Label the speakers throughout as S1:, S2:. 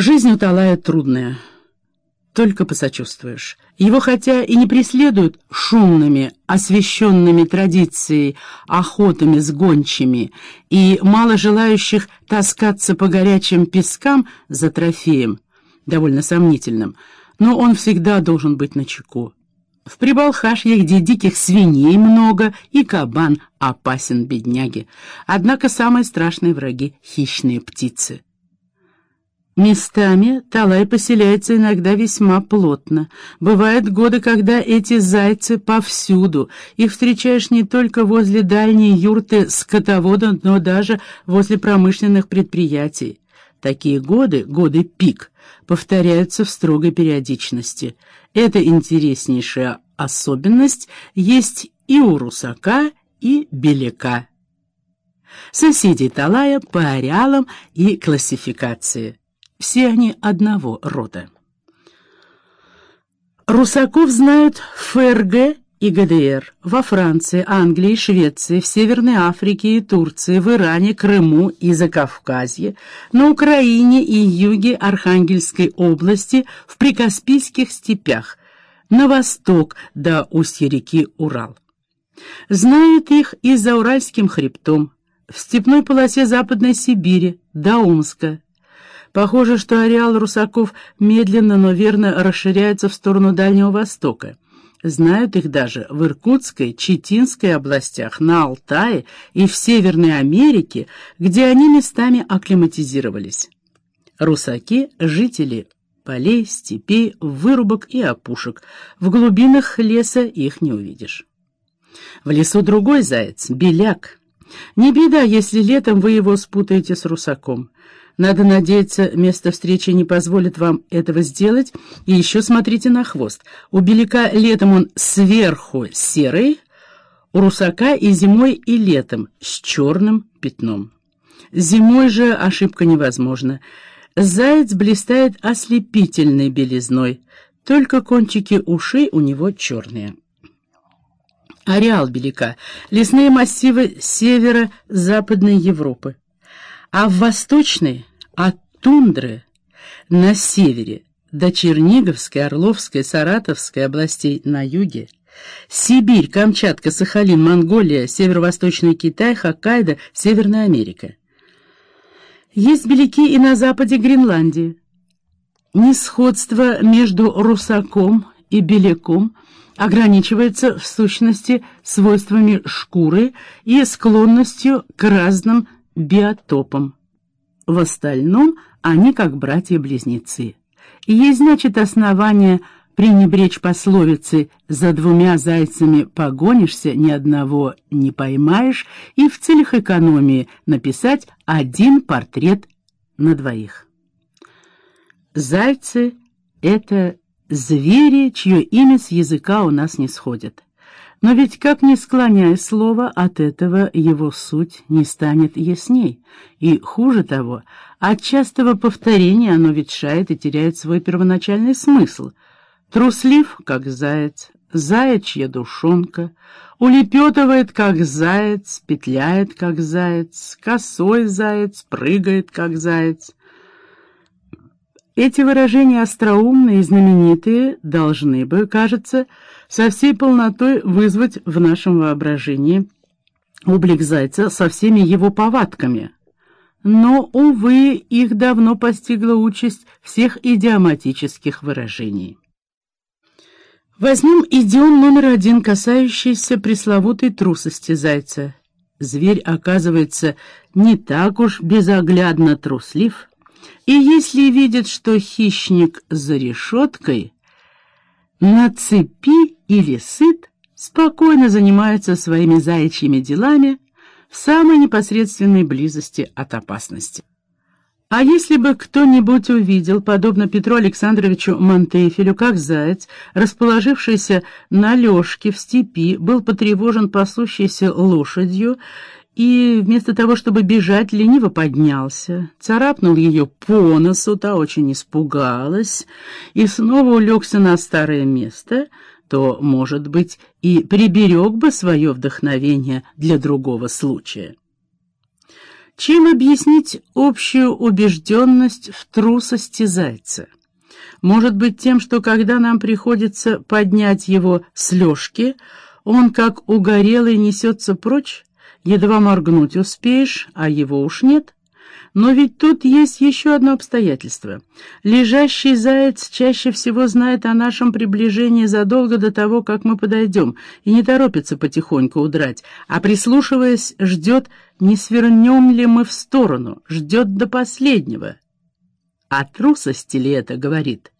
S1: Жизнь у Талая трудная, только посочувствуешь. Его хотя и не преследуют шумными, освещенными традицией охотами с гончими и мало желающих таскаться по горячим пескам за трофеем, довольно сомнительным, но он всегда должен быть начеку. В Прибалхашье, где диких свиней много, и кабан опасен бедняге. Однако самые страшные враги — хищные птицы. Местами талай поселяется иногда весьма плотно. Бывают годы, когда эти зайцы повсюду. Их встречаешь не только возле дальней юрты скотовода, но даже возле промышленных предприятий. Такие годы, годы пик, повторяются в строгой периодичности. Эта интереснейшая особенность есть и у русака, и беляка. Соседи Талая по ареалам и классификации. Все они одного рода. Русаков знают ФРГ и ГДР во Франции, Англии, Швеции, в Северной Африке и Турции, в Иране, Крыму и Закавказье, на Украине и юге Архангельской области, в Прикаспийских степях, на восток до устья реки Урал. Знают их и за Уральским хребтом, в степной полосе Западной Сибири, до Омска, Похоже, что ареал русаков медленно, но верно расширяется в сторону Дальнего Востока. Знают их даже в Иркутской, Читинской областях, на Алтае и в Северной Америке, где они местами акклиматизировались. Русаки — жители полей, степей, вырубок и опушек. В глубинах леса их не увидишь. В лесу другой заяц — беляк. Не беда, если летом вы его спутаете с русаком. Надо надеяться, место встречи не позволит вам этого сделать. И еще смотрите на хвост. У беляка летом он сверху серый, у русака и зимой, и летом с черным пятном. Зимой же ошибка невозможна. Заяц блистает ослепительной белизной, только кончики ушей у него черные. Ареал беляка — лесные массивы северо-западной Европы а в восточной — от тундры на севере до Черниговской, Орловской, Саратовской областей на юге, Сибирь, Камчатка, Сахалин, Монголия, Северо-Восточный Китай, Хоккайдо, Северная Америка. Есть беляки и на западе Гренландии. Несходство между русаком и беляком ограничивается в сущности свойствами шкуры и склонностью к разным биотопом. В остальном они как братья-близнецы. И есть, значит, основание пренебречь пословицы «за двумя зайцами погонишься, ни одного не поймаешь» и в целях экономии написать один портрет на двоих. Зайцы — это звери, чье имя с языка у нас не сходит. Но ведь, как ни склоняй слово, от этого его суть не станет ясней. И, хуже того, от частого повторения оно ветшает и теряет свой первоначальный смысл. Труслив, как заяц, заячья душонка, улепетывает, как заяц, петляет, как заяц, косой заяц, прыгает, как заяц. Эти выражения остроумные и знаменитые должны бы, кажется, со всей полнотой вызвать в нашем воображении облик зайца со всеми его повадками. Но, увы, их давно постигла участь всех идиоматических выражений. Возьмем идиом номер один, касающийся пресловутой трусости зайца. Зверь, оказывается, не так уж безоглядно труслив, и если видит, что хищник за решеткой, на цепи или сыт, спокойно занимается своими заячьими делами в самой непосредственной близости от опасности. А если бы кто-нибудь увидел, подобно Петру Александровичу Монтефелю, как заяц, расположившийся на лёжке в степи, был потревожен пасущейся лошадью и вместо того, чтобы бежать, лениво поднялся, царапнул ее по носу, та очень испугалась и снова улегся на старое место — то, может быть, и приберег бы свое вдохновение для другого случая. Чем объяснить общую убежденность в трусости зайца? Может быть тем, что когда нам приходится поднять его с лёжки, он, как угорелый, несется прочь? Едва моргнуть успеешь, а его уж нет. Но ведь тут есть еще одно обстоятельство. Лежащий заяц чаще всего знает о нашем приближении задолго до того, как мы подойдем, и не торопится потихоньку удрать, а, прислушиваясь, ждет, не свернем ли мы в сторону, ждет до последнего. А трусости ли это говорит?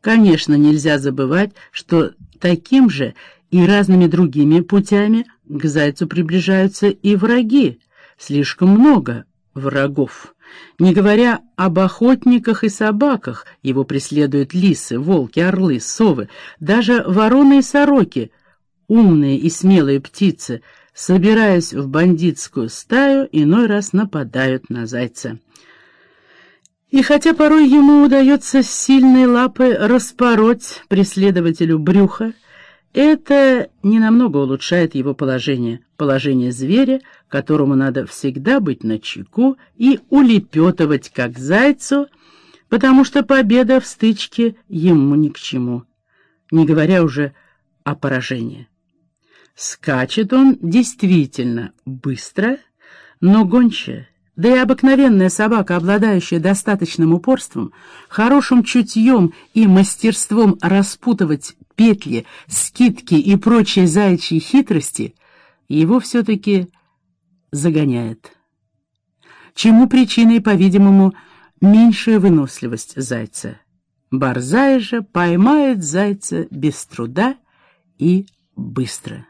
S1: Конечно, нельзя забывать, что таким же и разными другими путями к зайцу приближаются и враги. Слишком много врагов. Не говоря об охотниках и собаках, его преследуют лисы, волки, орлы, совы, даже вороны и сороки, умные и смелые птицы, собираясь в бандитскую стаю, иной раз нападают на зайца. И хотя порой ему удается сильной лапы распороть преследователю брюха, это ненамного улучшает его положение, положение зверя, которому надо всегда быть на чеку и улепетывать, как зайцу, потому что победа в стычке ему ни к чему, не говоря уже о поражении. Скачет он действительно быстро, но гончая, да и обыкновенная собака, обладающая достаточным упорством, хорошим чутьем и мастерством распутывать петли, скидки и прочие заячьи хитрости, его все-таки загоняет. Чему причиной, по-видимому, меньшая выносливость зайца. Борзая же поймает зайца без труда и быстро.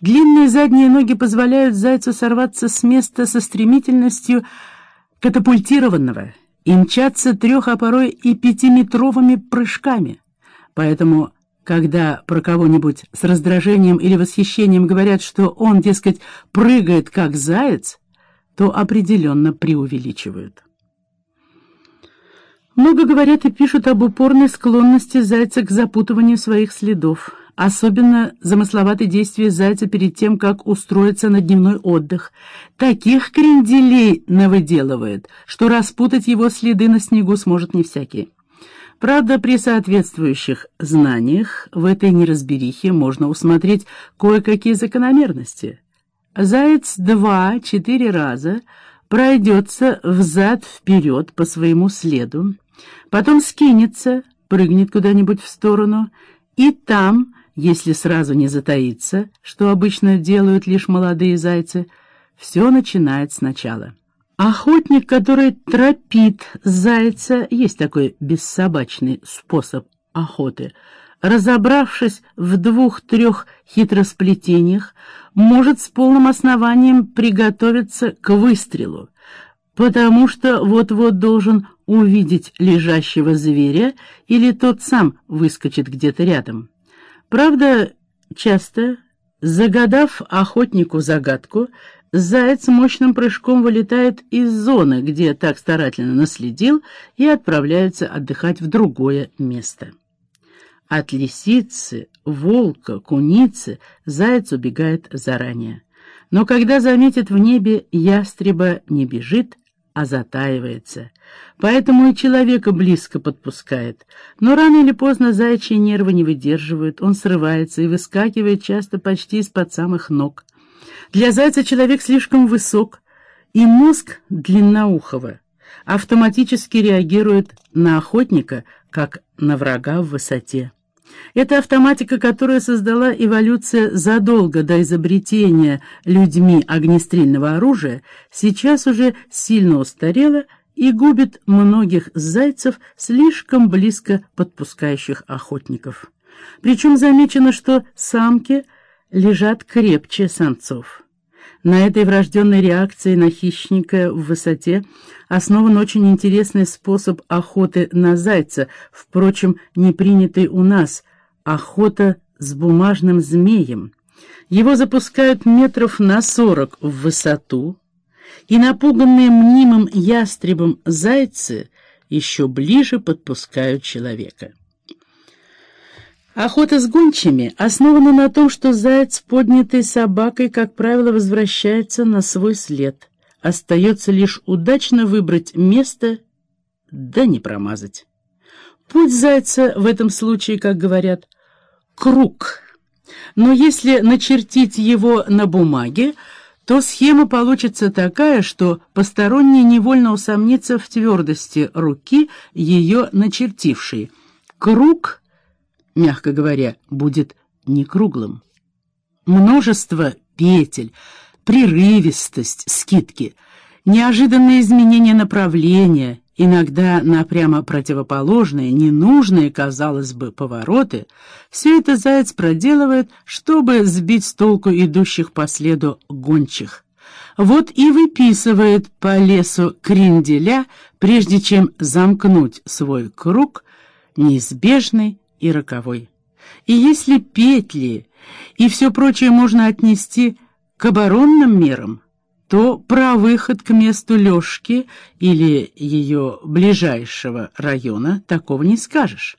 S1: Длинные задние ноги позволяют зайцу сорваться с места со стремительностью катапультированного и мчаться трех, а порой и пятиметровыми прыжками. Поэтому, когда про кого-нибудь с раздражением или восхищением говорят, что он, дескать, прыгает как заяц, то определенно преувеличивают. Много говорят и пишут об упорной склонности зайца к запутыванию своих следов. Особенно замысловаты действия зайца перед тем, как устроиться на дневной отдых. Таких кренделей навыделывает, что распутать его следы на снегу сможет не всякий. Правда, при соответствующих знаниях в этой неразберихе можно усмотреть кое-какие закономерности. Заяц два-четыре раза пройдется взад-вперед по своему следу, потом скинется, прыгнет куда-нибудь в сторону, и там если сразу не затаиться, что обычно делают лишь молодые зайцы, все начинает сначала. Охотник, который тропит зайца, есть такой бессобачный способ охоты, разобравшись в двух-трех хитросплетениях, может с полным основанием приготовиться к выстрелу, потому что вот-вот должен увидеть лежащего зверя или тот сам выскочит где-то рядом. Правда, часто, загадав охотнику загадку, заяц мощным прыжком вылетает из зоны, где так старательно наследил, и отправляется отдыхать в другое место. От лисицы, волка, куницы заяц убегает заранее. Но когда заметит в небе ястреба, не бежит, а затаивается. Поэтому и человека близко подпускает. Но рано или поздно заячьи нервы не выдерживают, он срывается и выскакивает часто почти из-под самых ног. Для зайца человек слишком высок, и мозг длинноухого автоматически реагирует на охотника, как на врага в высоте. Это автоматика, которая создала эволюция задолго до изобретения людьми огнестрельного оружия, сейчас уже сильно устарела и губит многих зайцев, слишком близко подпускающих охотников. Причем замечено, что самки лежат крепче самцов. На этой врожденной реакции на хищника в высоте основан очень интересный способ охоты на зайца, впрочем, не принятый у нас – охота с бумажным змеем. Его запускают метров на сорок в высоту, и напуганные мнимым ястребом зайцы еще ближе подпускают человека. Охота с гончими основана на том, что заяц, поднятый собакой, как правило, возвращается на свой след, Остается лишь удачно выбрать место, да не промазать. Путь зайца в этом случае, как говорят, круг. Но если начертить его на бумаге, то схема получится такая, что посторонний невольно усомнится в твердости руки, ее начертившей. Круг, мягко говоря, будет не круглым. Множество петель, прерывистость, скидки, неожиданные изменения направления, иногда на прямо противоположные, ненужные, казалось бы, повороты, все это заяц проделывает, чтобы сбить с толку идущих по следу гончих. Вот и выписывает по лесу кренделя, прежде чем замкнуть свой круг, неизбежный и роковой. И если петли и все прочее можно отнести к оборонным мерам, то про выход к месту Лёшки или ее ближайшего района такого не скажешь.